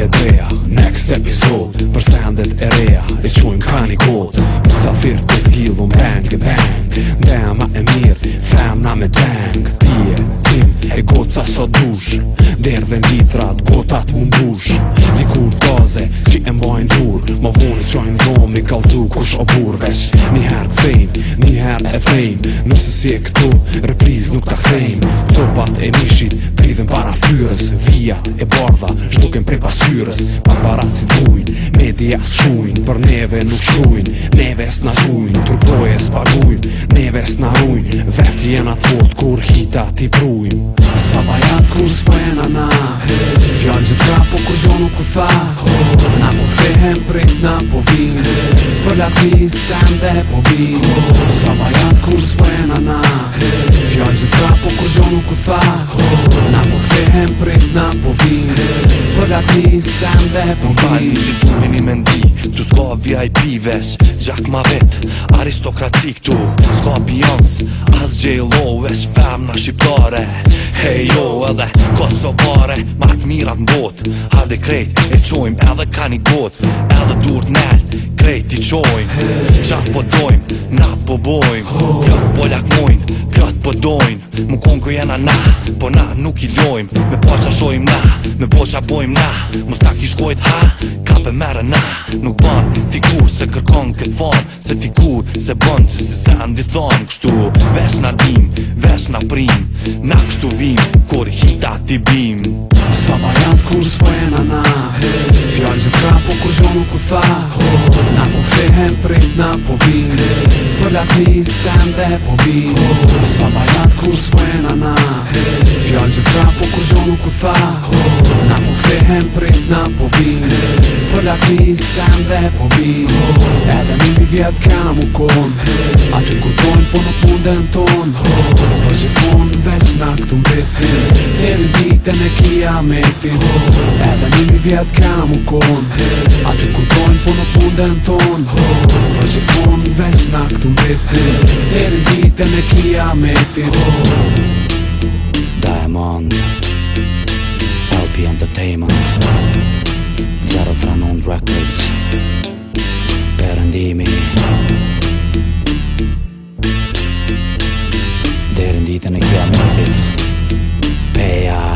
e dreja Next episode, për sendet e reja E qojmë kani kod Për safir të skillu bang e bang Dema e mirë, Femna me dang Pire, tim, e goca so dush Derve mitrat, gotat mundush Likur taze, që e mbojnë du mund më vonë Qajnë dhomë i kaldu kush o burveç Njëherë këthejmë, njëherë e thejmë Nësë si e këtu, repriz nuk të këthejmë Copat e mishit, dridhen para fyrës Vijat e bardha, shtuken prej pasyrës Pak barat si dhujnë, media shujnë Për neve nuk shujnë, neve s'na shujnë Turkdoje s'pagujnë, neve s'na rujnë Vetë jena të fort kur hita t'i prujnë Sa bajat kur s'pajen ana Fjallë gjithra po kur gjonu ku tha Na ku fehem prej na po vinë Për lakmi po sem dhe po binë Sa bajat kur s'prena na Fjallë që tha po kur gjo nuk u tha Na po fehem prit na po vinë Për lakmi sem dhe po binë Në që tu i mendi Tu s'ka VIP vesh Gjak ma vet Aristokraci këtu S'ka Beyonce As gjelo, lo Vesh fem në shqiptare Hejo edhe Kosovare Mark mirat mbot Hadi krejt e qojm edhe ka një bot Edhe dur të Krejt i qojm Qa po dojm Na po bojm Kjo po lakmojn Kjo po dojn Më konë kë jena na Po na nuk i lojmë Me poqa shojmë na Me poqa bojmë na Mos ta kishkojt ha Ka për mere na Nuk ban t'i kur se kërkon këtë fan Se t'i kur se bën që si se andi thonë Kështu vesh na dim Vesh na prim Na kështu vim Kur hita t'i bim Sa ma janë t'kur s'po jena na Fjallë gjithë fra po kur zhonu ku tha Na po prit na po vim Po lakni sen dhe po vim Sa ma s'po jena na kur s'pojena na Fjallë që tha, pra, po kur zhonu ku tha Na po fehem prit, na po vinë Për lakmi, sen dhe po, po bi Edhe mimi vjetë kena mu konë A të kutojnë po në punden në tonë Po që funë veç në këtu më besin Të në kia me tin po. Edhe nimi mi vjetë kam u konë A të kutojnë po në punden në tonë Po që funë veç në këtu më besin Të në ditë në kia me tin i të në që ametit Peja